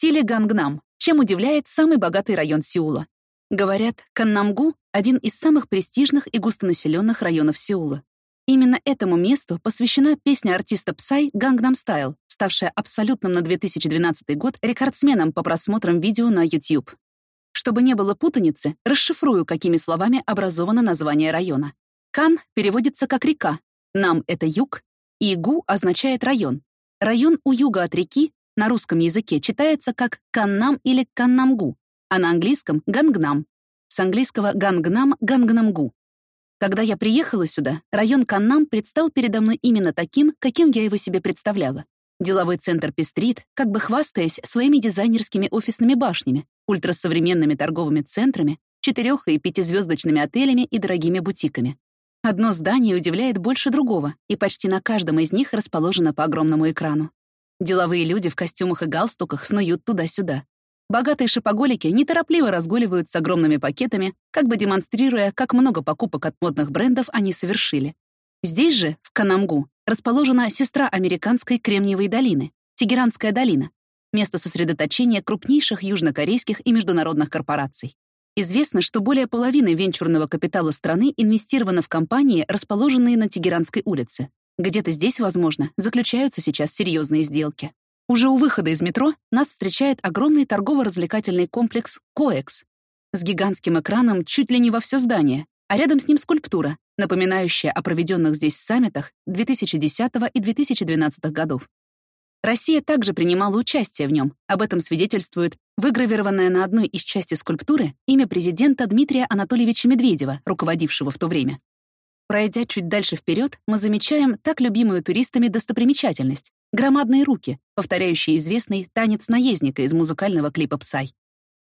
стиле гангнам, чем удивляет самый богатый район Сеула. Говорят, Каннамгу — один из самых престижных и густонаселенных районов Сеула. Именно этому месту посвящена песня артиста Psy «Gangnam Style», ставшая абсолютным на 2012 год рекордсменом по просмотрам видео на YouTube. Чтобы не было путаницы, расшифрую, какими словами образовано название района. Кан переводится как «река», Нам — это юг, и Гу означает район. Район у юга от реки на русском языке читается как Каннам или Каннамгу, а на английском — Гангнам. С английского Гангнам — Гангнамгу. Когда я приехала сюда, район Каннам предстал передо мной именно таким, каким я его себе представляла. Деловой центр пестрит, как бы хвастаясь своими дизайнерскими офисными башнями, ультрасовременными торговыми центрами, четырех- и пятизвездочными отелями и дорогими бутиками. Одно здание удивляет больше другого, и почти на каждом из них расположено по огромному экрану. Деловые люди в костюмах и галстуках снуют туда-сюда. Богатые шопоголики неторопливо разгуливают с огромными пакетами, как бы демонстрируя, как много покупок от модных брендов они совершили. Здесь же, в Канамгу, расположена сестра американской Кремниевой долины — Тегеранская долина, место сосредоточения крупнейших южнокорейских и международных корпораций. Известно, что более половины венчурного капитала страны инвестировано в компании, расположенные на Тегеранской улице. Где-то здесь, возможно, заключаются сейчас серьезные сделки. Уже у выхода из метро нас встречает огромный торгово-развлекательный комплекс «Коэкс» с гигантским экраном чуть ли не во все здание, а рядом с ним скульптура, напоминающая о проведенных здесь саммитах 2010 и 2012 годов. Россия также принимала участие в нем. Об этом свидетельствует выгравированное на одной из части скульптуры имя президента Дмитрия Анатольевича Медведева, руководившего в то время. Пройдя чуть дальше вперед, мы замечаем так любимую туристами достопримечательность — громадные руки, повторяющие известный танец наездника из музыкального клипа «Псай».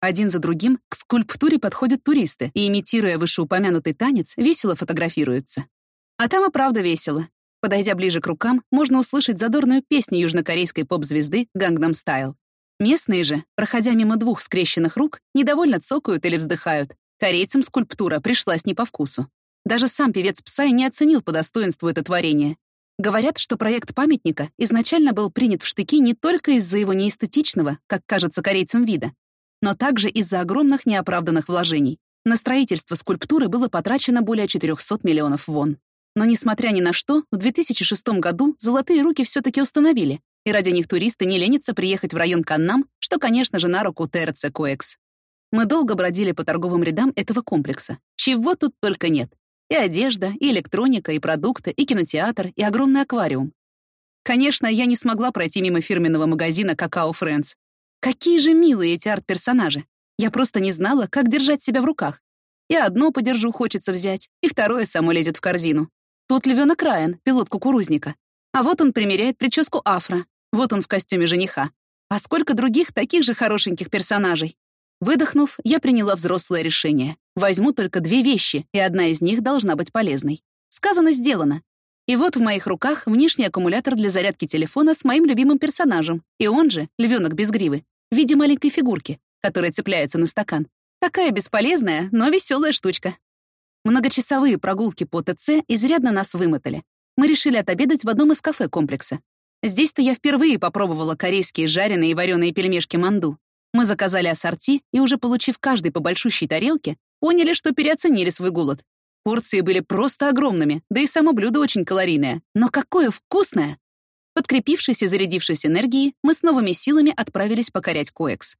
Один за другим к скульптуре подходят туристы и, имитируя вышеупомянутый танец, весело фотографируются. А там и правда весело. Подойдя ближе к рукам, можно услышать задорную песню южнокорейской поп-звезды «Гангнам Стайл». Местные же, проходя мимо двух скрещенных рук, недовольно цокают или вздыхают. Корейцам скульптура пришлась не по вкусу. Даже сам певец Псай не оценил по достоинству это творение. Говорят, что проект памятника изначально был принят в штыки не только из-за его неэстетичного, как кажется корейцам, вида, но также из-за огромных неоправданных вложений. На строительство скульптуры было потрачено более 400 миллионов вон. Но, несмотря ни на что, в 2006 году «Золотые руки» все таки установили, и ради них туристы не ленятся приехать в район Каннам, что, конечно же, на руку ТРЦ «Коэкс». Мы долго бродили по торговым рядам этого комплекса. Чего тут только нет. И одежда, и электроника, и продукты, и кинотеатр, и огромный аквариум. Конечно, я не смогла пройти мимо фирменного магазина «Какао Френдс». Какие же милые эти арт-персонажи. Я просто не знала, как держать себя в руках. И одно подержу хочется взять, и второе само лезет в корзину. Тут львёнок Райан, пилот кукурузника. А вот он примеряет прическу афро. Вот он в костюме жениха. А сколько других таких же хорошеньких персонажей. Выдохнув, я приняла взрослое решение. Возьму только две вещи, и одна из них должна быть полезной. Сказано, сделано. И вот в моих руках внешний аккумулятор для зарядки телефона с моим любимым персонажем, и он же, львёнок без гривы, в виде маленькой фигурки, которая цепляется на стакан. Такая бесполезная, но веселая штучка. Многочасовые прогулки по ТЦ изрядно нас вымотали. Мы решили отобедать в одном из кафе комплекса. Здесь-то я впервые попробовала корейские жареные и вареные пельмешки манду. Мы заказали ассорти и, уже получив каждый по большущей тарелке, поняли, что переоценили свой голод. Порции были просто огромными, да и само блюдо очень калорийное. Но какое вкусное! Подкрепившись и зарядившись энергией, мы с новыми силами отправились покорять Коэкс.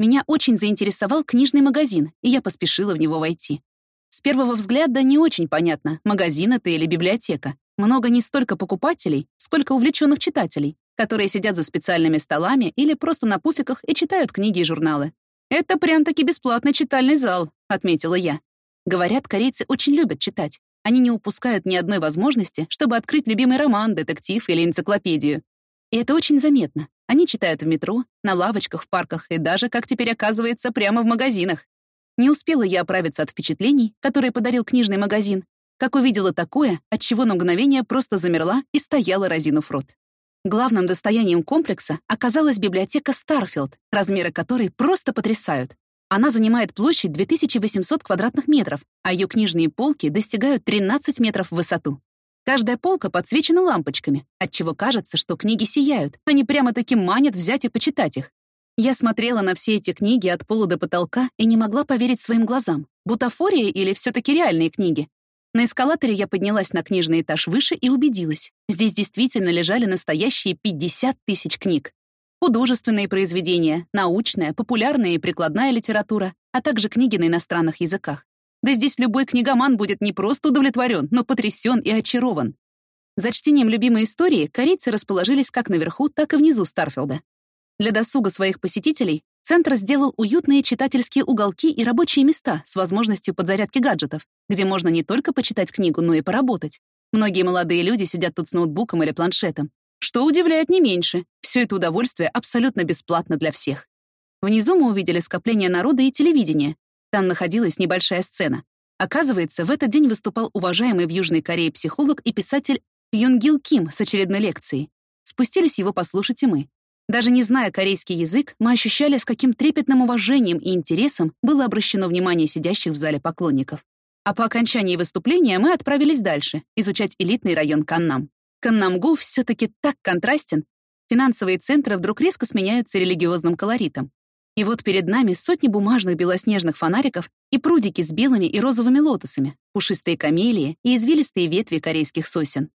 Меня очень заинтересовал книжный магазин, и я поспешила в него войти. С первого взгляда не очень понятно, магазин это или библиотека. Много не столько покупателей, сколько увлеченных читателей, которые сидят за специальными столами или просто на пуфиках и читают книги и журналы. «Это прям-таки бесплатный читальный зал», — отметила я. Говорят, корейцы очень любят читать. Они не упускают ни одной возможности, чтобы открыть любимый роман, детектив или энциклопедию. И это очень заметно. Они читают в метро, на лавочках, в парках и даже, как теперь оказывается, прямо в магазинах. Не успела я оправиться от впечатлений, которые подарил книжный магазин, как увидела такое, от чего на мгновение просто замерла и стояла, разинув рот. Главным достоянием комплекса оказалась библиотека Старфилд, размеры которой просто потрясают. Она занимает площадь 2800 квадратных метров, а ее книжные полки достигают 13 метров в высоту. Каждая полка подсвечена лампочками, отчего кажется, что книги сияют, они прямо-таки манят взять и почитать их. Я смотрела на все эти книги от пола до потолка и не могла поверить своим глазам. Бутафория или все таки реальные книги? На эскалаторе я поднялась на книжный этаж выше и убедилась. Здесь действительно лежали настоящие 50 тысяч книг. Художественные произведения, научная, популярная и прикладная литература, а также книги на иностранных языках. Да здесь любой книгоман будет не просто удовлетворен, но потрясен и очарован. За чтением любимой истории корейцы расположились как наверху, так и внизу Старфилда. Для досуга своих посетителей центр сделал уютные читательские уголки и рабочие места с возможностью подзарядки гаджетов, где можно не только почитать книгу, но и поработать. Многие молодые люди сидят тут с ноутбуком или планшетом. Что удивляет не меньше, все это удовольствие абсолютно бесплатно для всех. Внизу мы увидели скопление народа и телевидения. Там находилась небольшая сцена. Оказывается, в этот день выступал уважаемый в Южной Корее психолог и писатель Юнгил Ким с очередной лекцией. Спустились его послушать и мы. Даже не зная корейский язык, мы ощущали, с каким трепетным уважением и интересом было обращено внимание сидящих в зале поклонников. А по окончании выступления мы отправились дальше, изучать элитный район Каннам. Каннамгу все таки так контрастен. Финансовые центры вдруг резко сменяются религиозным колоритом. И вот перед нами сотни бумажных белоснежных фонариков и прудики с белыми и розовыми лотосами, пушистые камелии и извилистые ветви корейских сосен.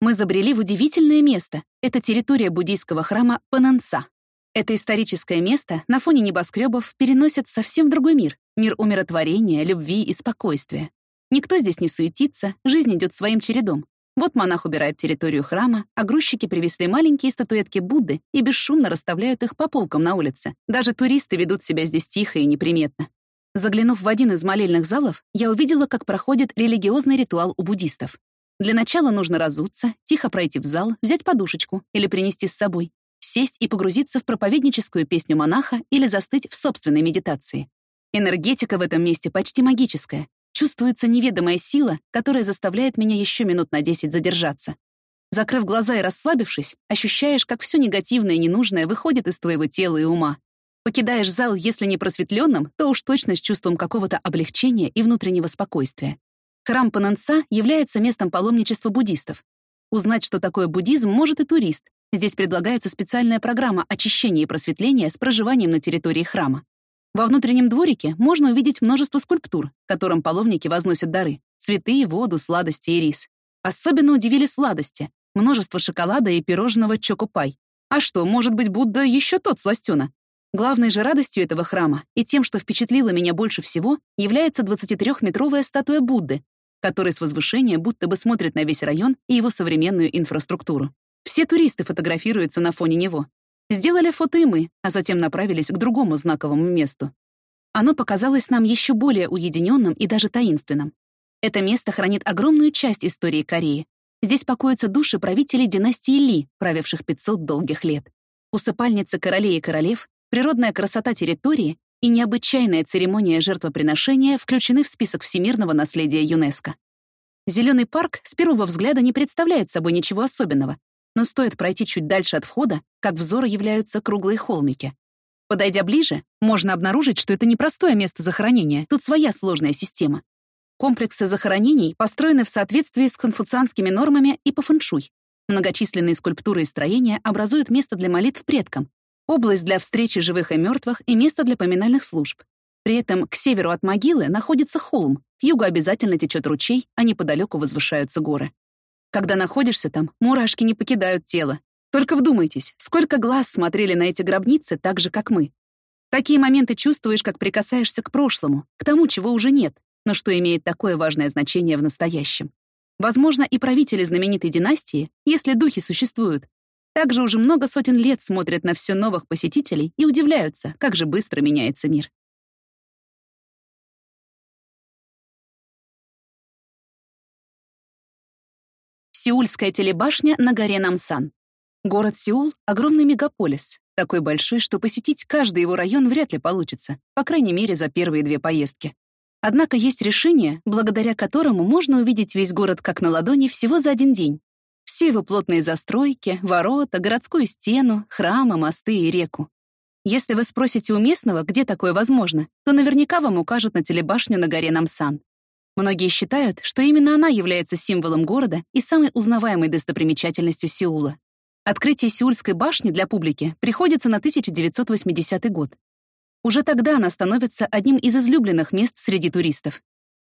Мы забрели в удивительное место. Это территория буддийского храма Пананца. Это историческое место на фоне небоскребов переносит совсем другой мир. Мир умиротворения, любви и спокойствия. Никто здесь не суетится, жизнь идет своим чередом. Вот монах убирает территорию храма, а грузчики привезли маленькие статуэтки Будды и бесшумно расставляют их по полкам на улице. Даже туристы ведут себя здесь тихо и неприметно. Заглянув в один из молельных залов, я увидела, как проходит религиозный ритуал у буддистов. Для начала нужно разуться, тихо пройти в зал, взять подушечку или принести с собой, сесть и погрузиться в проповедническую песню монаха или застыть в собственной медитации. Энергетика в этом месте почти магическая. Чувствуется неведомая сила, которая заставляет меня еще минут на 10 задержаться. Закрыв глаза и расслабившись, ощущаешь, как все негативное и ненужное выходит из твоего тела и ума. Покидаешь зал, если не просветленным, то уж точно с чувством какого-то облегчения и внутреннего спокойствия. Храм Пананца является местом паломничества буддистов. Узнать, что такое буддизм, может и турист. Здесь предлагается специальная программа очищения и просветления с проживанием на территории храма. Во внутреннем дворике можно увидеть множество скульптур, которым паломники возносят дары — цветы, воду, сладости и рис. Особенно удивили сладости — множество шоколада и пирожного чокопай. А что, может быть, Будда еще тот сластёна? Главной же радостью этого храма и тем, что впечатлило меня больше всего, является 23-метровая статуя Будды, который с возвышения будто бы смотрит на весь район и его современную инфраструктуру. Все туристы фотографируются на фоне него. Сделали фото и мы, а затем направились к другому знаковому месту. Оно показалось нам еще более уединенным и даже таинственным. Это место хранит огромную часть истории Кореи. Здесь покоятся души правителей династии Ли, правивших 500 долгих лет. Усыпальница королей и королев, природная красота территории и необычайная церемония жертвоприношения включены в список всемирного наследия ЮНЕСКО. Зеленый парк с первого взгляда не представляет собой ничего особенного, но стоит пройти чуть дальше от входа, как взору являются круглые холмики. Подойдя ближе, можно обнаружить, что это непростое место захоронения, тут своя сложная система. Комплексы захоронений построены в соответствии с конфуцианскими нормами и по фэншуй. Многочисленные скульптуры и строения образуют место для молитв предкам, область для встречи живых и мертвых и место для поминальных служб. При этом к северу от могилы находится холм, к югу обязательно течет ручей, а неподалеку возвышаются горы. Когда находишься там, мурашки не покидают тело. Только вдумайтесь, сколько глаз смотрели на эти гробницы так же, как мы. Такие моменты чувствуешь, как прикасаешься к прошлому, к тому, чего уже нет, но что имеет такое важное значение в настоящем. Возможно, и правители знаменитой династии, если духи существуют, также уже много сотен лет смотрят на все новых посетителей и удивляются, как же быстро меняется мир. Сеульская телебашня на горе Намсан. Город Сеул — огромный мегаполис, такой большой, что посетить каждый его район вряд ли получится, по крайней мере, за первые две поездки. Однако есть решение, благодаря которому можно увидеть весь город как на ладони всего за один день. Все его плотные застройки, ворота, городскую стену, храмы, мосты и реку. Если вы спросите у местного, где такое возможно, то наверняка вам укажут на телебашню на горе Намсан. Многие считают, что именно она является символом города и самой узнаваемой достопримечательностью Сеула. Открытие Сеульской башни для публики приходится на 1980 год. Уже тогда она становится одним из излюбленных мест среди туристов.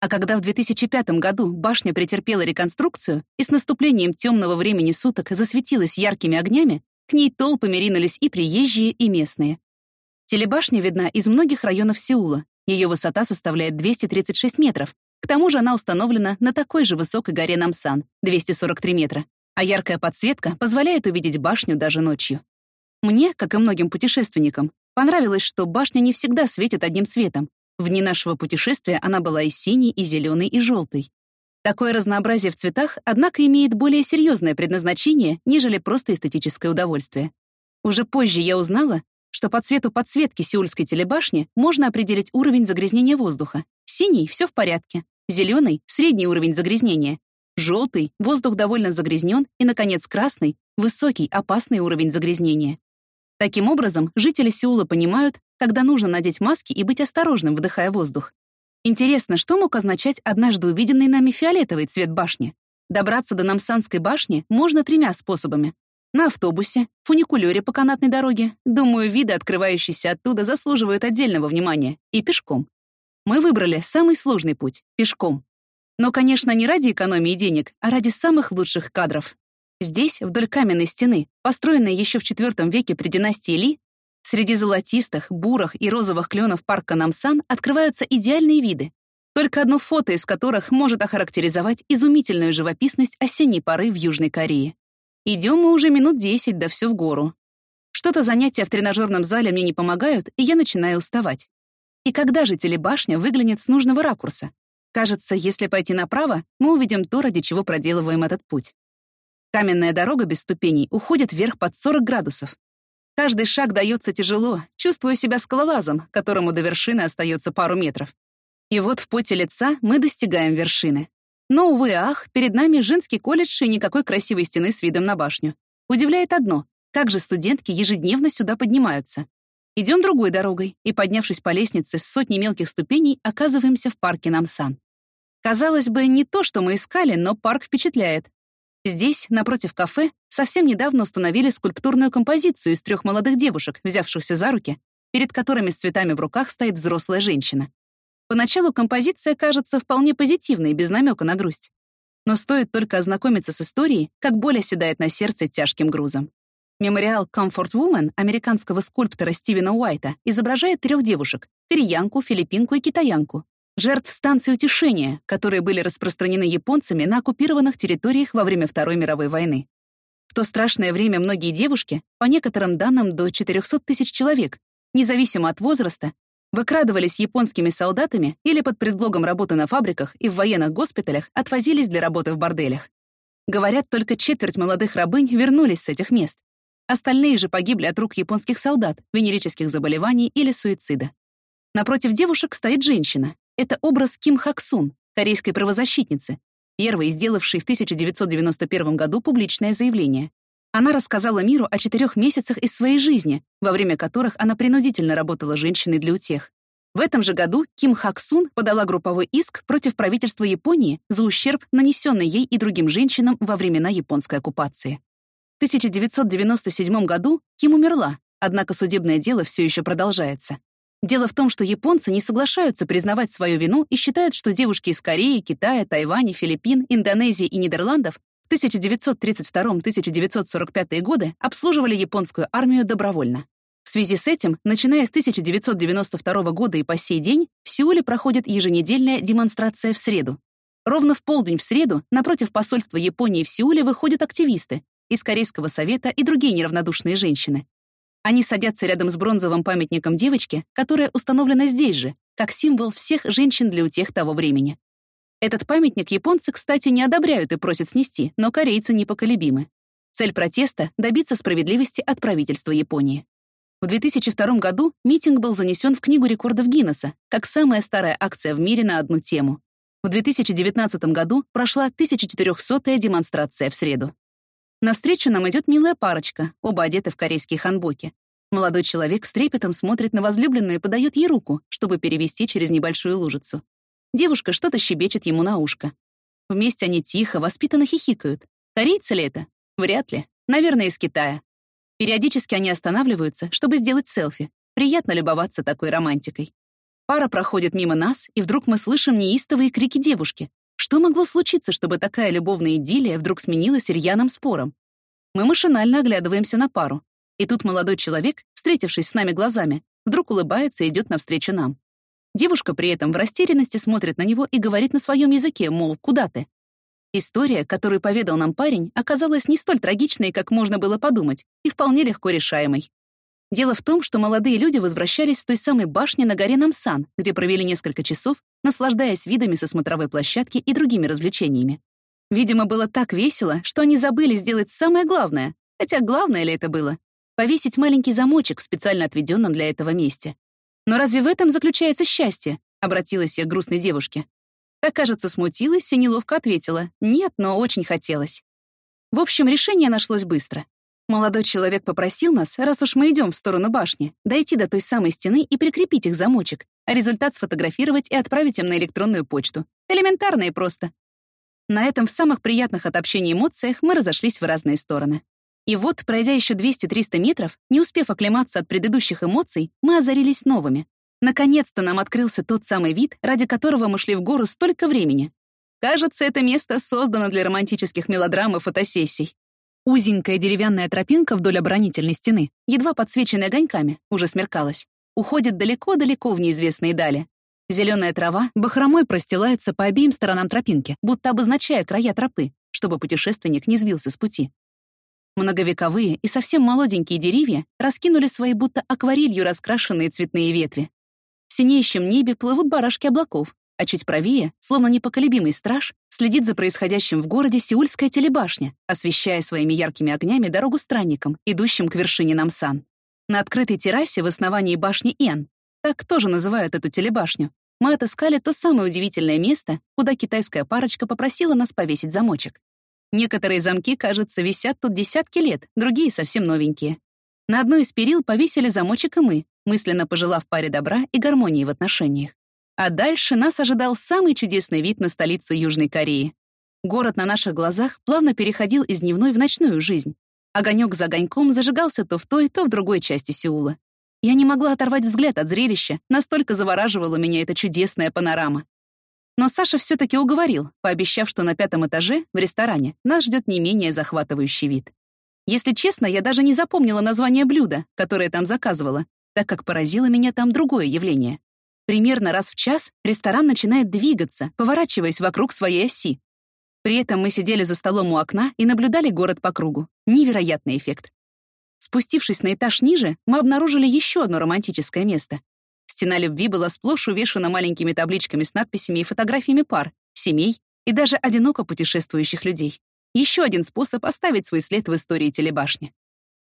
А когда в 2005 году башня претерпела реконструкцию и с наступлением темного времени суток засветилась яркими огнями, к ней толпами ринулись и приезжие, и местные. Телебашня видна из многих районов Сеула. Ее высота составляет 236 метров. К тому же она установлена на такой же высокой горе Намсан — 243 метра, а яркая подсветка позволяет увидеть башню даже ночью. Мне, как и многим путешественникам, понравилось, что башня не всегда светит одним цветом. В дни нашего путешествия она была и синей, и зеленой, и желтой. Такое разнообразие в цветах, однако, имеет более серьезное предназначение, нежели просто эстетическое удовольствие. Уже позже я узнала, что по цвету подсветки сеульской телебашни можно определить уровень загрязнения воздуха. Синий — все в порядке, зеленый — средний уровень загрязнения, Желтый — воздух довольно загрязнен, и, наконец, красный — высокий, опасный уровень загрязнения. Таким образом, жители Сеула понимают, когда нужно надеть маски и быть осторожным, вдыхая воздух. Интересно, что мог означать однажды увиденный нами фиолетовый цвет башни? Добраться до Намсанской башни можно тремя способами. На автобусе, фуникулёре по канатной дороге. Думаю, виды, открывающиеся оттуда, заслуживают отдельного внимания. И пешком. Мы выбрали самый сложный путь — пешком. Но, конечно, не ради экономии денег, а ради самых лучших кадров. Здесь, вдоль каменной стены, построенной еще в IV веке при династии Ли, среди золотистых, бурых и розовых кленов парка Намсан открываются идеальные виды, только одно фото из которых может охарактеризовать изумительную живописность осенней поры в Южной Корее. Идем мы уже минут десять, да все в гору. Что-то занятия в тренажерном зале мне не помогают, и я начинаю уставать. И когда же телебашня выглянет с нужного ракурса? Кажется, если пойти направо, мы увидим то, ради чего проделываем этот путь. Каменная дорога без ступеней уходит вверх под 40 градусов. Каждый шаг дается тяжело, чувствуя себя скалолазом, которому до вершины остается пару метров. И вот в поте лица мы достигаем вершины. Но, увы, ах, перед нами женский колледж и никакой красивой стены с видом на башню. Удивляет одно — как же студентки ежедневно сюда поднимаются. Идем другой дорогой, и, поднявшись по лестнице с сотней мелких ступеней, оказываемся в парке Намсан. Казалось бы, не то, что мы искали, но парк впечатляет. Здесь, напротив кафе, совсем недавно установили скульптурную композицию из трех молодых девушек, взявшихся за руки, перед которыми с цветами в руках стоит взрослая женщина. Поначалу композиция кажется вполне позитивной, без намека на грусть. Но стоит только ознакомиться с историей, как боль оседает на сердце тяжким грузом. Мемориал Comfort Woman американского скульптора Стивена Уайта изображает трех девушек — кореянку, филиппинку и китаянку, жертв станций утешения, которые были распространены японцами на оккупированных территориях во время Второй мировой войны. В то страшное время многие девушки, по некоторым данным до 400 тысяч человек, независимо от возраста, выкрадывались японскими солдатами или под предлогом работы на фабриках и в военных госпиталях отвозились для работы в борделях. Говорят, только четверть молодых рабынь вернулись с этих мест, Остальные же погибли от рук японских солдат, венерических заболеваний или суицида. Напротив девушек стоит женщина. Это образ Ким Хак Сун, корейской правозащитницы, первой, сделавшей в 1991 году публичное заявление. Она рассказала миру о четырех месяцах из своей жизни, во время которых она принудительно работала женщиной для утех. В этом же году Ким Хак Сун подала групповой иск против правительства Японии за ущерб, нанесенный ей и другим женщинам во времена японской оккупации. 1997 году Ким умерла, однако судебное дело все еще продолжается. Дело в том, что японцы не соглашаются признавать свою вину и считают, что девушки из Кореи, Китая, Тайваня, Филиппин, Индонезии и Нидерландов в 1932-1945 годы обслуживали японскую армию добровольно. В связи с этим, начиная с 1992 года и по сей день, в Сеуле проходит еженедельная демонстрация в среду. Ровно в полдень в среду напротив посольства Японии в Сеуле выходят активисты, из Корейского совета и другие неравнодушные женщины. Они садятся рядом с бронзовым памятником девочки, которая установлена здесь же, как символ всех женщин для утех того времени. Этот памятник японцы, кстати, не одобряют и просят снести, но корейцы непоколебимы. Цель протеста — добиться справедливости от правительства Японии. В 2002 году митинг был занесен в Книгу рекордов Гиннесса как самая старая акция в мире на одну тему. В 2019 году прошла 1400-я демонстрация в среду. Навстречу нам идет милая парочка, оба одеты в корейские ханбоки. Молодой человек с трепетом смотрит на возлюбленную и подает ей руку, чтобы перевести через небольшую лужицу. Девушка что-то щебечет ему на ушко. Вместе они тихо, воспитанно хихикают. Корейцы ли это? Вряд ли. Наверное, из Китая. Периодически они останавливаются, чтобы сделать селфи. Приятно любоваться такой романтикой. Пара проходит мимо нас, и вдруг мы слышим неистовые крики девушки. Что могло случиться, чтобы такая любовная идиллия вдруг сменилась рьяным спором? Мы машинально оглядываемся на пару. И тут молодой человек, встретившись с нами глазами, вдруг улыбается и идет навстречу нам. Девушка при этом в растерянности смотрит на него и говорит на своем языке, мол, куда ты? История, которую поведал нам парень, оказалась не столь трагичной, как можно было подумать, и вполне легко решаемой. Дело в том, что молодые люди возвращались с той самой башни на горе Намсан, где провели несколько часов, наслаждаясь видами со смотровой площадки и другими развлечениями. Видимо, было так весело, что они забыли сделать самое главное, хотя главное ли это было? Повесить маленький замочек в специально отведенном для этого месте. «Но разве в этом заключается счастье?» — обратилась я к грустной девушке. Та, кажется, смутилась и неловко ответила. «Нет, но очень хотелось». В общем, решение нашлось быстро. Молодой человек попросил нас, раз уж мы идем в сторону башни, дойти до той самой стены и прикрепить их замочек, а результат сфотографировать и отправить им на электронную почту. Элементарно и просто. На этом в самых приятных от общения эмоциях мы разошлись в разные стороны. И вот, пройдя еще 200-300 метров, не успев оклематься от предыдущих эмоций, мы озарились новыми. Наконец-то нам открылся тот самый вид, ради которого мы шли в гору столько времени. Кажется, это место создано для романтических мелодрам и фотосессий. Узенькая деревянная тропинка вдоль оборонительной стены, едва подсвеченная огоньками, уже смеркалась, уходит далеко-далеко в неизвестные дали. Зеленая трава бахромой простилается по обеим сторонам тропинки, будто обозначая края тропы, чтобы путешественник не сбился с пути. Многовековые и совсем молоденькие деревья раскинули свои будто акварелью раскрашенные цветные ветви. В синеющем небе плывут барашки облаков, а чуть правее, словно непоколебимый страж, следит за происходящим в городе Сеульская телебашня, освещая своими яркими огнями дорогу странникам, идущим к вершине Намсан. На открытой террасе в основании башни Эн, так тоже называют эту телебашню, мы отыскали то самое удивительное место, куда китайская парочка попросила нас повесить замочек. Некоторые замки, кажется, висят тут десятки лет, другие совсем новенькие. На одной из перил повесили замочек и мы, мысленно пожелав паре добра и гармонии в отношениях. А дальше нас ожидал самый чудесный вид на столицу Южной Кореи. Город на наших глазах плавно переходил из дневной в ночную жизнь. Огонек за огоньком зажигался то в той, то в другой части Сеула. Я не могла оторвать взгляд от зрелища, настолько завораживала меня эта чудесная панорама. Но Саша все таки уговорил, пообещав, что на пятом этаже, в ресторане, нас ждет не менее захватывающий вид. Если честно, я даже не запомнила название блюда, которое там заказывала, так как поразило меня там другое явление. Примерно раз в час ресторан начинает двигаться, поворачиваясь вокруг своей оси. При этом мы сидели за столом у окна и наблюдали город по кругу. Невероятный эффект. Спустившись на этаж ниже, мы обнаружили еще одно романтическое место. Стена любви была сплошь увешана маленькими табличками с надписями и фотографиями пар, семей и даже одиноко путешествующих людей. Еще один способ оставить свой след в истории телебашни.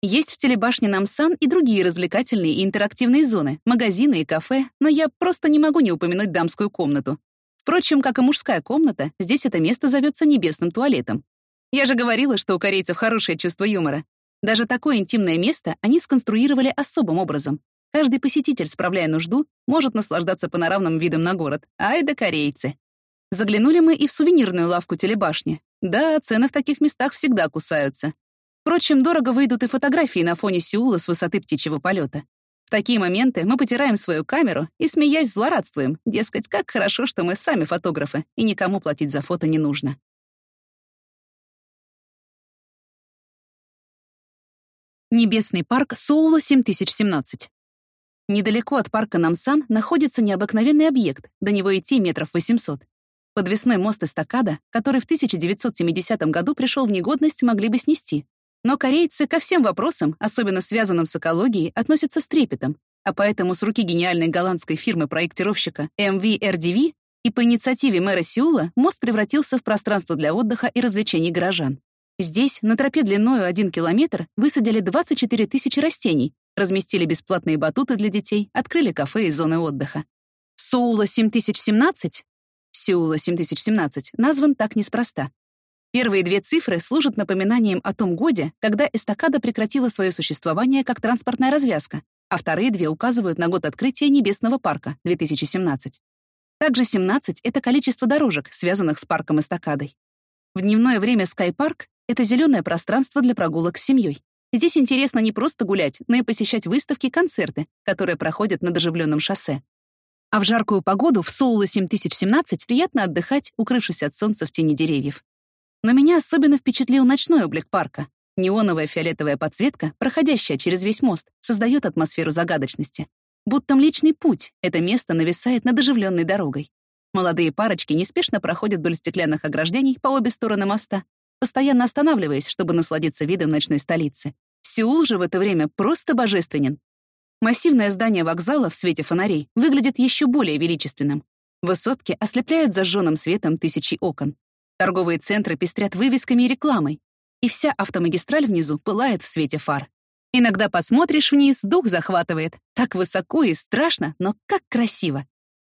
Есть в телебашне Намсан и другие развлекательные и интерактивные зоны, магазины и кафе, но я просто не могу не упомянуть дамскую комнату. Впрочем, как и мужская комната, здесь это место зовется небесным туалетом. Я же говорила, что у корейцев хорошее чувство юмора. Даже такое интимное место они сконструировали особым образом. Каждый посетитель, справляя нужду, может наслаждаться панорамным видом на город. Ай да корейцы. Заглянули мы и в сувенирную лавку телебашни. Да, цены в таких местах всегда кусаются. Впрочем, дорого выйдут и фотографии на фоне Сеула с высоты птичьего полета. В такие моменты мы потираем свою камеру и, смеясь, злорадствуем, дескать, как хорошо, что мы сами фотографы, и никому платить за фото не нужно. Небесный парк Соула 7017. Недалеко от парка Намсан находится необыкновенный объект, до него идти метров 800. Подвесной мост эстакада, который в 1970 году пришел в негодность, могли бы снести, но корейцы ко всем вопросам, особенно связанным с экологией, относятся с трепетом, а поэтому с руки гениальной голландской фирмы-проектировщика MVRDV и по инициативе мэра Сеула мост превратился в пространство для отдыха и развлечений горожан. Здесь, на тропе длиною 1 километр, высадили 24 тысячи растений, разместили бесплатные батуты для детей, открыли кафе и зоны отдыха. Соула 7017, Сеула 7017, назван так неспроста. Первые две цифры служат напоминанием о том годе, когда эстакада прекратила свое существование как транспортная развязка, а вторые две указывают на год открытия Небесного парка, 2017. Также 17 — это количество дорожек, связанных с парком эстакадой. В дневное время Скайпарк, — это зеленое пространство для прогулок с семьей. Здесь интересно не просто гулять, но и посещать выставки, концерты, которые проходят над оживленным шоссе. А в жаркую погоду в Соула 7017 приятно отдыхать, укрывшись от солнца в тени деревьев. Но меня особенно впечатлил ночной облик парка. Неоновая фиолетовая подсветка, проходящая через весь мост, создает атмосферу загадочности. Будто Млечный Путь — это место нависает над оживленной дорогой. Молодые парочки неспешно проходят вдоль стеклянных ограждений по обе стороны моста, постоянно останавливаясь, чтобы насладиться видом ночной столицы. Сеул же в это время просто божественен. Массивное здание вокзала в свете фонарей выглядит еще более величественным. Высотки ослепляют зажженным светом тысячи окон. Торговые центры пестрят вывесками и рекламой, и вся автомагистраль внизу пылает в свете фар. Иногда посмотришь вниз, дух захватывает. Так высоко и страшно, но как красиво.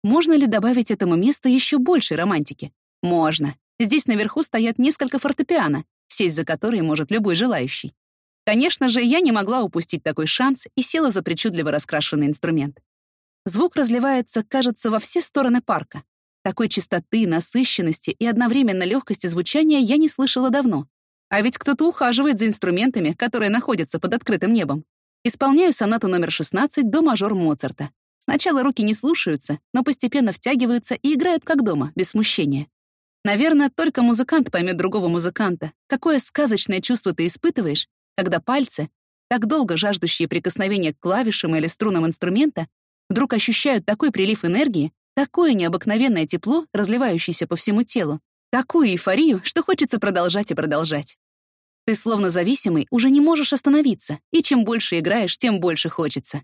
Можно ли добавить этому месту еще больше романтики? Можно. Здесь наверху стоят несколько фортепиано, сесть за которые может любой желающий. Конечно же, я не могла упустить такой шанс и села за причудливо раскрашенный инструмент. Звук разливается, кажется, во все стороны парка. Такой чистоты, насыщенности и одновременно легкости звучания я не слышала давно. А ведь кто-то ухаживает за инструментами, которые находятся под открытым небом. Исполняю сонату номер 16 до мажор Моцарта. Сначала руки не слушаются, но постепенно втягиваются и играют как дома, без смущения. Наверное, только музыкант поймет другого музыканта, какое сказочное чувство ты испытываешь, когда пальцы, так долго жаждущие прикосновения к клавишам или струнам инструмента, вдруг ощущают такой прилив энергии, такое необыкновенное тепло, разливающееся по всему телу, такую эйфорию, что хочется продолжать и продолжать. Ты, словно зависимый, уже не можешь остановиться, и чем больше играешь, тем больше хочется.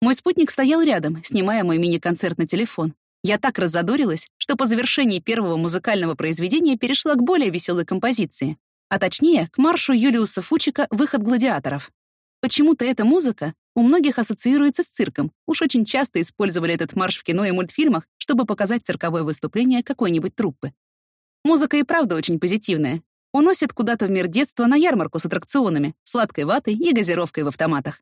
Мой спутник стоял рядом, снимая мой мини-концерт на телефон. Я так раззадорилась, что по завершении первого музыкального произведения перешла к более веселой композиции а точнее, к маршу Юлиуса Фучика «Выход гладиаторов». Почему-то эта музыка у многих ассоциируется с цирком. Уж очень часто использовали этот марш в кино и мультфильмах, чтобы показать цирковое выступление какой-нибудь труппы. Музыка и правда очень позитивная. Уносит куда-то в мир детства на ярмарку с аттракционами, сладкой ватой и газировкой в автоматах.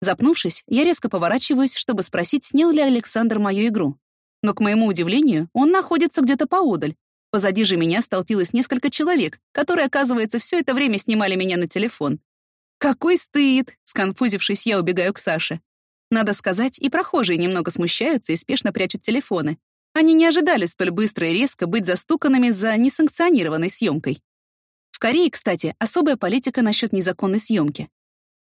Запнувшись, я резко поворачиваюсь, чтобы спросить, снял ли Александр мою игру. Но, к моему удивлению, он находится где-то поодаль, Позади же меня столпилось несколько человек, которые, оказывается, все это время снимали меня на телефон. «Какой стыд!» — сконфузившись, я убегаю к Саше. Надо сказать, и прохожие немного смущаются и спешно прячут телефоны. Они не ожидали столь быстро и резко быть застуканными за несанкционированной съемкой. В Корее, кстати, особая политика насчет незаконной съемки.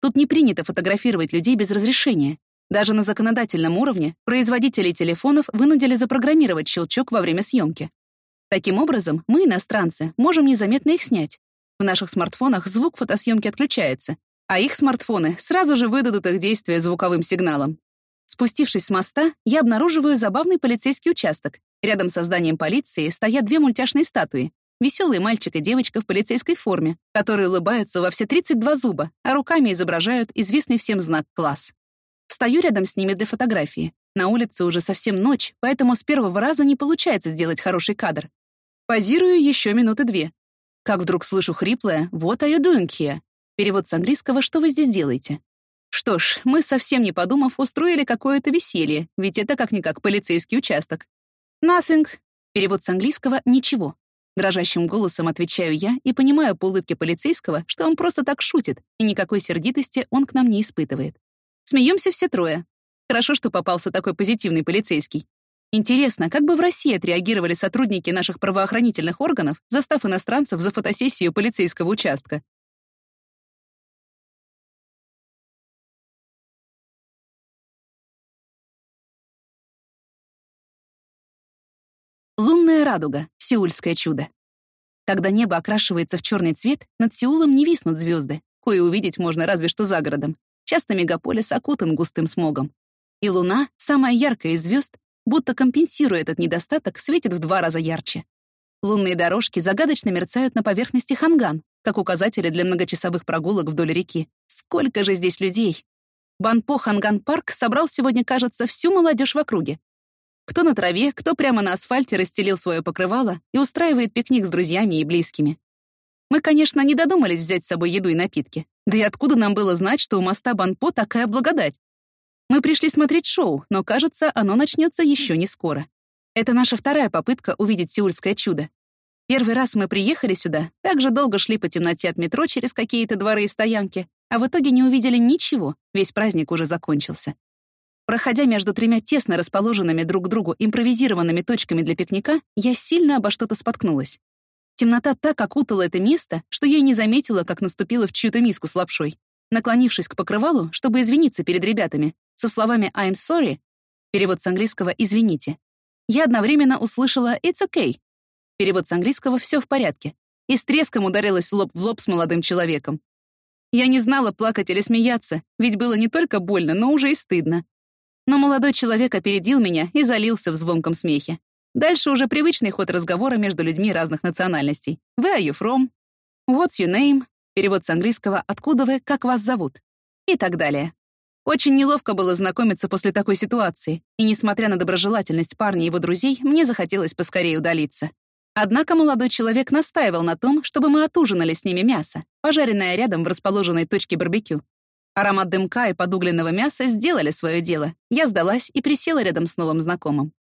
Тут не принято фотографировать людей без разрешения. Даже на законодательном уровне производителей телефонов вынудили запрограммировать щелчок во время съемки. Таким образом, мы, иностранцы, можем незаметно их снять. В наших смартфонах звук фотосъемки отключается, а их смартфоны сразу же выдадут их действия звуковым сигналом. Спустившись с моста, я обнаруживаю забавный полицейский участок. Рядом со зданием полиции стоят две мультяшные статуи. Веселый мальчик и девочка в полицейской форме, которые улыбаются во все 32 зуба, а руками изображают известный всем знак «класс». Встаю рядом с ними для фотографии. На улице уже совсем ночь, поэтому с первого раза не получается сделать хороший кадр. Позирую еще минуты две. Как вдруг слышу хриплое «What are you doing here?» Перевод с английского «Что вы здесь делаете?» Что ж, мы, совсем не подумав, устроили какое-то веселье, ведь это как-никак полицейский участок. «Nothing». Перевод с английского «Ничего». Дрожащим голосом отвечаю я и понимаю по улыбке полицейского, что он просто так шутит, и никакой сердитости он к нам не испытывает. Смеемся все трое. Хорошо, что попался такой позитивный полицейский. Интересно, как бы в России отреагировали сотрудники наших правоохранительных органов, застав иностранцев за фотосессию полицейского участка? Лунная радуга, сеульское чудо. Когда небо окрашивается в черный цвет, над Сеулом не виснут звезды, кое увидеть можно разве что за городом. Часто мегаполис окутан густым смогом. И луна, самая яркая из звезд, будто компенсируя этот недостаток, светит в два раза ярче. Лунные дорожки загадочно мерцают на поверхности Ханган, как указатели для многочасовых прогулок вдоль реки. Сколько же здесь людей! Банпо Ханган Парк собрал сегодня, кажется, всю молодежь в округе. Кто на траве, кто прямо на асфальте расстелил свое покрывало и устраивает пикник с друзьями и близкими. Мы, конечно, не додумались взять с собой еду и напитки. Да и откуда нам было знать, что у моста Банпо такая благодать? Мы пришли смотреть шоу, но, кажется, оно начнется еще не скоро. Это наша вторая попытка увидеть сеульское чудо. Первый раз мы приехали сюда, так же долго шли по темноте от метро через какие-то дворы и стоянки, а в итоге не увидели ничего, весь праздник уже закончился. Проходя между тремя тесно расположенными друг к другу импровизированными точками для пикника, я сильно обо что-то споткнулась. Темнота так окутала это место, что я и не заметила, как наступила в чью-то миску с лапшой. Наклонившись к покрывалу, чтобы извиниться перед ребятами, со словами «I'm sorry», перевод с английского «извините», я одновременно услышала «It's okay», перевод с английского «все в порядке», и с треском ударилась лоб в лоб с молодым человеком. Я не знала, плакать или смеяться, ведь было не только больно, но уже и стыдно. Но молодой человек опередил меня и залился в звонком смехе. Дальше уже привычный ход разговора между людьми разных национальностей. «Where are you from?» «What's your name?» Перевод с английского «Откуда вы? Как вас зовут?» И так далее. Очень неловко было знакомиться после такой ситуации, и, несмотря на доброжелательность парня и его друзей, мне захотелось поскорее удалиться. Однако молодой человек настаивал на том, чтобы мы отужинали с ними мясо, пожаренное рядом в расположенной точке барбекю. Аромат дымка и подугленного мяса сделали свое дело. Я сдалась и присела рядом с новым знакомым.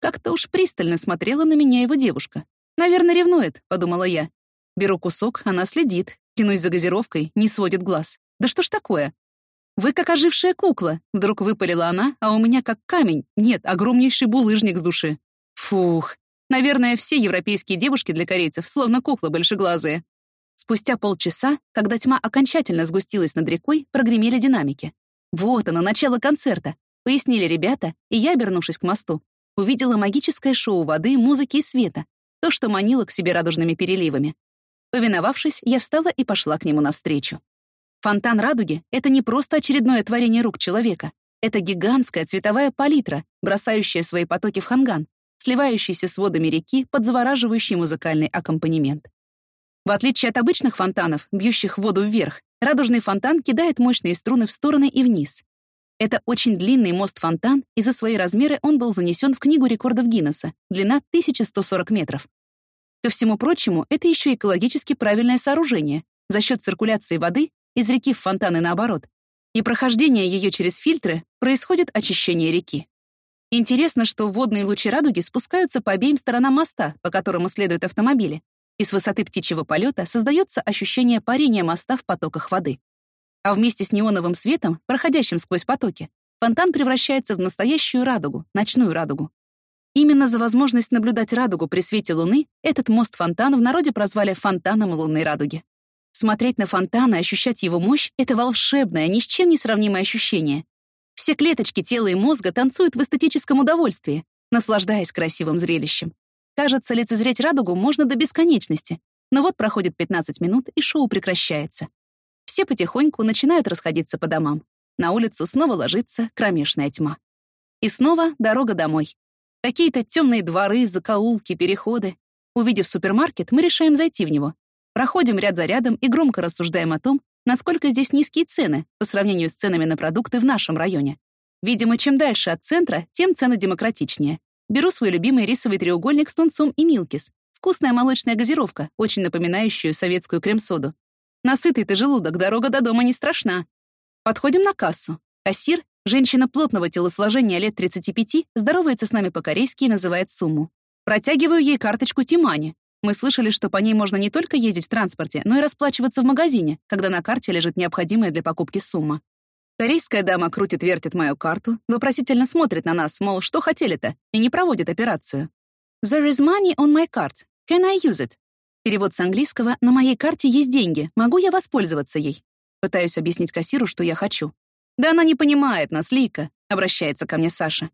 Как-то уж пристально смотрела на меня его девушка. «Наверное, ревнует», — подумала я. Беру кусок, она следит, тянусь за газировкой, не сводит глаз. «Да что ж такое?» «Вы как ожившая кукла», — вдруг выпалила она, а у меня как камень, нет, огромнейший булыжник с души. Фух, наверное, все европейские девушки для корейцев словно куклы большеглазые. Спустя полчаса, когда тьма окончательно сгустилась над рекой, прогремели динамики. «Вот оно, начало концерта», — пояснили ребята, и я, обернувшись к мосту, увидела магическое шоу воды, музыки и света, то, что манило к себе радужными переливами. Повиновавшись, я встала и пошла к нему навстречу. Фонтан радуги — это не просто очередное творение рук человека. Это гигантская цветовая палитра, бросающая свои потоки в ханган, сливающийся с водами реки под завораживающий музыкальный аккомпанемент. В отличие от обычных фонтанов, бьющих воду вверх, радужный фонтан кидает мощные струны в стороны и вниз. Это очень длинный мост-фонтан, и за свои размеры он был занесен в Книгу рекордов Гиннесса, длина 1140 метров. Ко всему прочему, это еще экологически правильное сооружение за счет циркуляции воды из реки в фонтаны наоборот, и прохождения ее через фильтры происходит очищение реки. Интересно, что водные лучи радуги спускаются по обеим сторонам моста, по которому следуют автомобили, и с высоты птичьего полета создается ощущение парения моста в потоках воды. А вместе с неоновым светом, проходящим сквозь потоки, фонтан превращается в настоящую радугу, ночную радугу. Именно за возможность наблюдать радугу при свете луны этот мост-фонтан в народе прозвали фонтаном лунной радуги. Смотреть на фонтан и ощущать его мощь — это волшебное, ни с чем не сравнимое ощущение. Все клеточки тела и мозга танцуют в эстетическом удовольствии, наслаждаясь красивым зрелищем. Кажется, лицезреть радугу можно до бесконечности. Но вот проходит 15 минут, и шоу прекращается. Все потихоньку начинают расходиться по домам. На улицу снова ложится кромешная тьма. И снова дорога домой. Какие-то темные дворы, закоулки, переходы. Увидев супермаркет, мы решаем зайти в него. Проходим ряд за рядом и громко рассуждаем о том, насколько здесь низкие цены по сравнению с ценами на продукты в нашем районе. Видимо, чем дальше от центра, тем цены демократичнее. Беру свой любимый рисовый треугольник с тунцом и милкис. Вкусная молочная газировка, очень напоминающую советскую крем-соду. Насытый-то желудок, дорога до дома не страшна. Подходим на кассу. Кассир, женщина плотного телосложения лет 35, здоровается с нами по-корейски и называет сумму. Протягиваю ей карточку Тимани. Мы слышали, что по ней можно не только ездить в транспорте, но и расплачиваться в магазине, когда на карте лежит необходимая для покупки сумма. Корейская дама крутит-вертит мою карту, вопросительно смотрит на нас, мол, что хотели-то, и не проводит операцию. «There is money on my card. Can I use it?» Перевод с английского «На моей карте есть деньги. Могу я воспользоваться ей?» Пытаюсь объяснить кассиру, что я хочу. «Да она не понимает нас, Лика», — обращается ко мне Саша.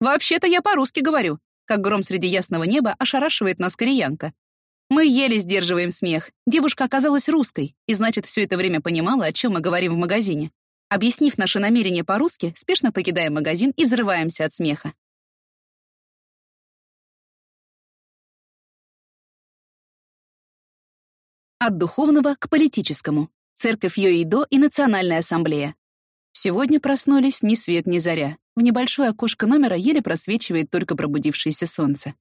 «Вообще-то я по-русски говорю», как гром среди ясного неба ошарашивает нас кореянка. Мы еле сдерживаем смех. Девушка оказалась русской, и значит, все это время понимала, о чем мы говорим в магазине. Объяснив наше намерение по-русски, спешно покидаем магазин и взрываемся от смеха. От духовного к политическому. Церковь Йоидо и Национальная ассамблея. Сегодня проснулись ни свет, ни заря. В небольшое окошко номера еле просвечивает только пробудившееся солнце.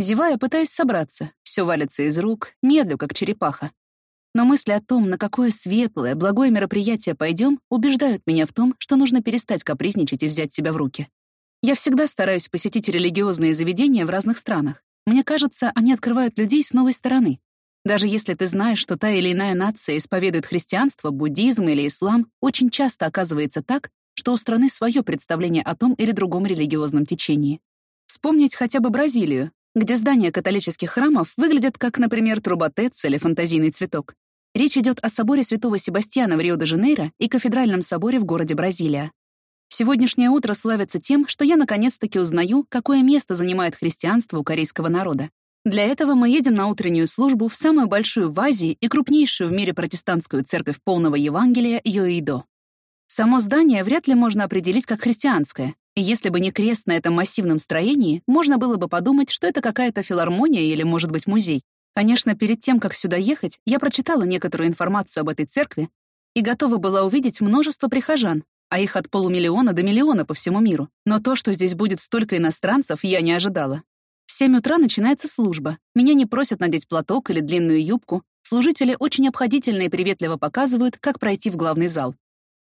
Зевая, пытаюсь собраться. Все валится из рук, медлю, как черепаха. Но мысли о том, на какое светлое, благое мероприятие пойдем, убеждают меня в том, что нужно перестать капризничать и взять себя в руки. Я всегда стараюсь посетить религиозные заведения в разных странах, мне кажется, они открывают людей с новой стороны. Даже если ты знаешь, что та или иная нация исповедует христианство, буддизм или ислам, очень часто оказывается так, что у страны свое представление о том или другом религиозном течении. Вспомнить хотя бы Бразилию, где здания католических храмов выглядят как, например, труботец или фантазийный цветок. Речь идет о соборе Святого Себастьяна в Рио-де-Жанейро и кафедральном соборе в городе Бразилия. Сегодняшнее утро славится тем, что я наконец-таки узнаю, какое место занимает христианство у корейского народа. Для этого мы едем на утреннюю службу в самую большую в Азии и крупнейшую в мире протестантскую церковь полного Евангелия Йоидо. Само здание вряд ли можно определить как христианское, и если бы не крест на этом массивном строении, можно было бы подумать, что это какая-то филармония или, может быть, музей. Конечно, перед тем, как сюда ехать, я прочитала некоторую информацию об этой церкви и готова была увидеть множество прихожан, а их от полумиллиона до миллиона по всему миру. Но то, что здесь будет столько иностранцев, я не ожидала. В 7 утра начинается служба. Меня не просят надеть платок или длинную юбку. Служители очень обходительно и приветливо показывают, как пройти в главный зал.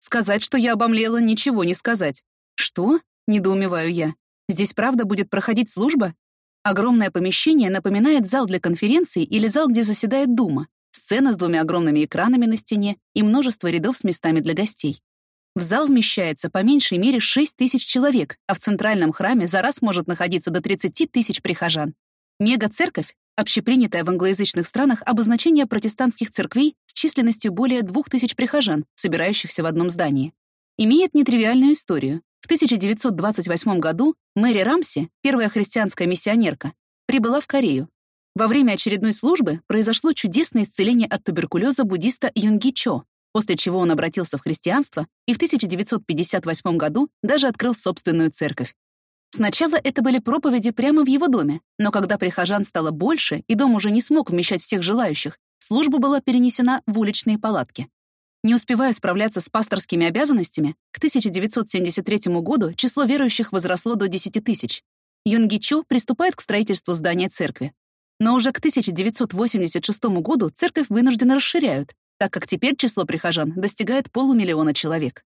Сказать, что я обомлела, ничего не сказать. «Что?» — недоумеваю я. «Здесь правда будет проходить служба?» Огромное помещение напоминает зал для конференций или зал, где заседает Дума, сцена с двумя огромными экранами на стене и множество рядов с местами для гостей. В зал вмещается по меньшей мере 6 тысяч человек, а в центральном храме за раз может находиться до 30 тысяч прихожан. Мега-церковь — общепринятое в англоязычных странах обозначение протестантских церквей с численностью более 2000 прихожан, собирающихся в одном здании. Имеет нетривиальную историю. В 1928 году Мэри Рамси, первая христианская миссионерка, прибыла в Корею. Во время очередной службы произошло чудесное исцеление от туберкулеза буддиста Юнги Чо, после чего он обратился в христианство и в 1958 году даже открыл собственную церковь. Сначала это были проповеди прямо в его доме, но когда прихожан стало больше и дом уже не смог вмещать всех желающих, служба была перенесена в уличные палатки. Не успевая справляться с пасторскими обязанностями, к 1973 году число верующих возросло до 10 тысяч. Юнги Чо приступает к строительству здания церкви. Но уже к 1986 году церковь вынужденно расширяют, так как теперь число прихожан достигает полумиллиона человек.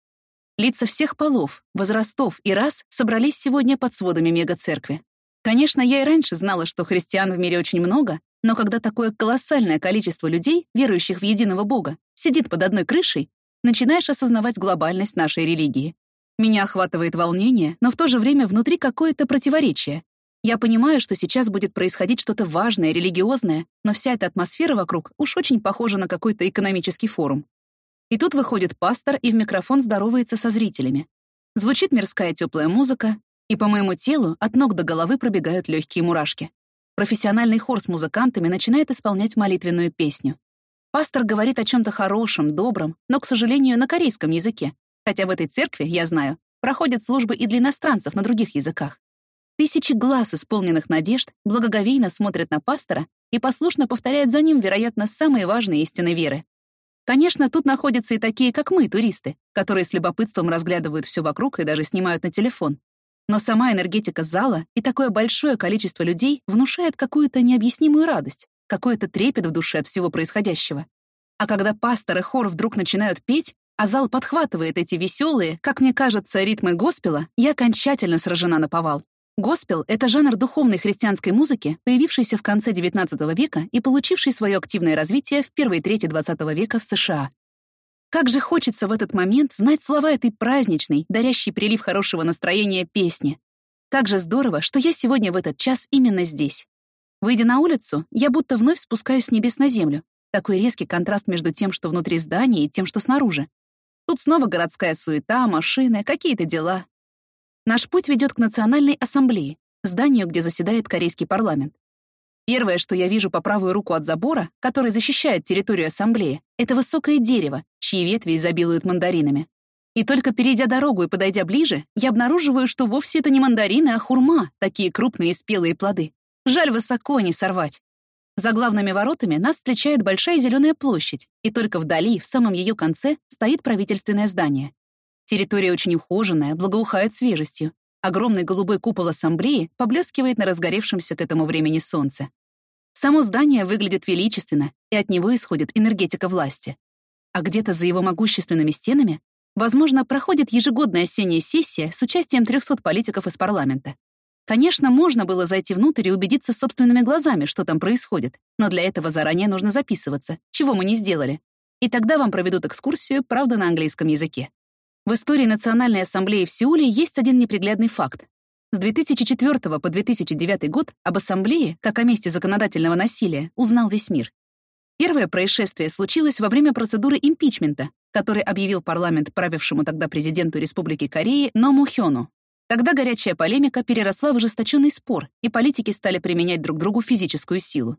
Лица всех полов, возрастов и рас собрались сегодня под сводами мега-церкви. Конечно, я и раньше знала, что христиан в мире очень много, но когда такое колоссальное количество людей, верующих в единого Бога, сидит под одной крышей, начинаешь осознавать глобальность нашей религии. Меня охватывает волнение, но в то же время внутри какое-то противоречие. Я понимаю, что сейчас будет происходить что-то важное, религиозное, но вся эта атмосфера вокруг уж очень похожа на какой-то экономический форум. И тут выходит пастор и в микрофон здоровается со зрителями. Звучит мирская теплая музыка, и по моему телу от ног до головы пробегают легкие мурашки. Профессиональный хор с музыкантами начинает исполнять молитвенную песню. Пастор говорит о чем-то хорошем, добром, но, к сожалению, на корейском языке. Хотя в этой церкви, я знаю, проходят службы и для иностранцев на других языках. Тысячи глаз, исполненных надежд, благоговейно смотрят на пастора и послушно повторяют за ним, вероятно, самые важные истины веры. Конечно, тут находятся и такие, как мы, туристы, которые с любопытством разглядывают все вокруг и даже снимают на телефон. Но сама энергетика зала и такое большое количество людей внушает какую-то необъяснимую радость, какой-то трепет в душе от всего происходящего. А когда пастор и хор вдруг начинают петь, а зал подхватывает эти веселые, как мне кажется, ритмы госпела, я окончательно сражена на повал. Госпел — это жанр духовной христианской музыки, появившийся в конце XIX века и получивший свое активное развитие в первой трети XX века в США. Как же хочется в этот момент знать слова этой праздничной, дарящей прилив хорошего настроения песни. Как же здорово, что я сегодня в этот час именно здесь. Выйдя на улицу, я будто вновь спускаюсь с небес на землю. Такой резкий контраст между тем, что внутри здания, и тем, что снаружи. Тут снова городская суета, машины, какие-то дела. Наш путь ведет к Национальной ассамблее, зданию, где заседает корейский парламент. Первое, что я вижу по правую руку от забора, который защищает территорию ассамблеи, это высокое дерево, чьи ветви изобилуют мандаринами. И только перейдя дорогу и подойдя ближе, я обнаруживаю, что вовсе это не мандарины, а хурма, такие крупные и спелые плоды. Жаль высоко не сорвать. За главными воротами нас встречает большая зеленая площадь, и только вдали, в самом ее конце, стоит правительственное здание. Территория очень ухоженная, благоухает свежестью. Огромный голубой купол ассамблеи поблескивает на разгоревшемся к этому времени солнце. Само здание выглядит величественно, и от него исходит энергетика власти. А где-то за его могущественными стенами, возможно, проходит ежегодная осенняя сессия с участием 300 политиков из парламента. Конечно, можно было зайти внутрь и убедиться собственными глазами, что там происходит, но для этого заранее нужно записываться, чего мы не сделали. И тогда вам проведут экскурсию, правда, на английском языке. В истории Национальной ассамблеи в Сеуле есть один неприглядный факт. С 2004 по 2009 год об ассамблее, как о месте законодательного насилия, узнал весь мир. Первое происшествие случилось во время процедуры импичмента, который объявил парламент правившему тогда президенту Республики Кореи Ному Хёну Тогда горячая полемика переросла в ожесточенный спор, и политики стали применять друг другу физическую силу.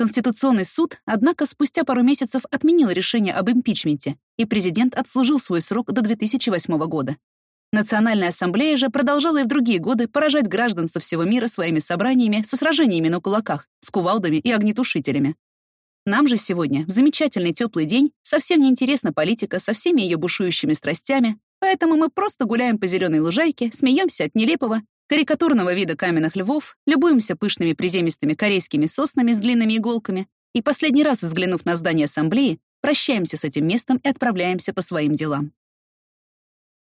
Конституционный суд, однако, спустя пару месяцев отменил решение об импичменте, и президент отслужил свой срок до 2008 года. Национальная ассамблея же продолжала и в другие годы поражать граждан со всего мира своими собраниями со сражениями на кулаках, с кувалдами и огнетушителями. Нам же сегодня, в замечательный теплый день, совсем не интересна политика со всеми ее бушующими страстями, Поэтому мы просто гуляем по зеленой лужайке, смеемся от нелепого, карикатурного вида каменных львов, любуемся пышными приземистыми корейскими соснами с длинными иголками и, последний раз взглянув на здание ассамблеи, прощаемся с этим местом и отправляемся по своим делам.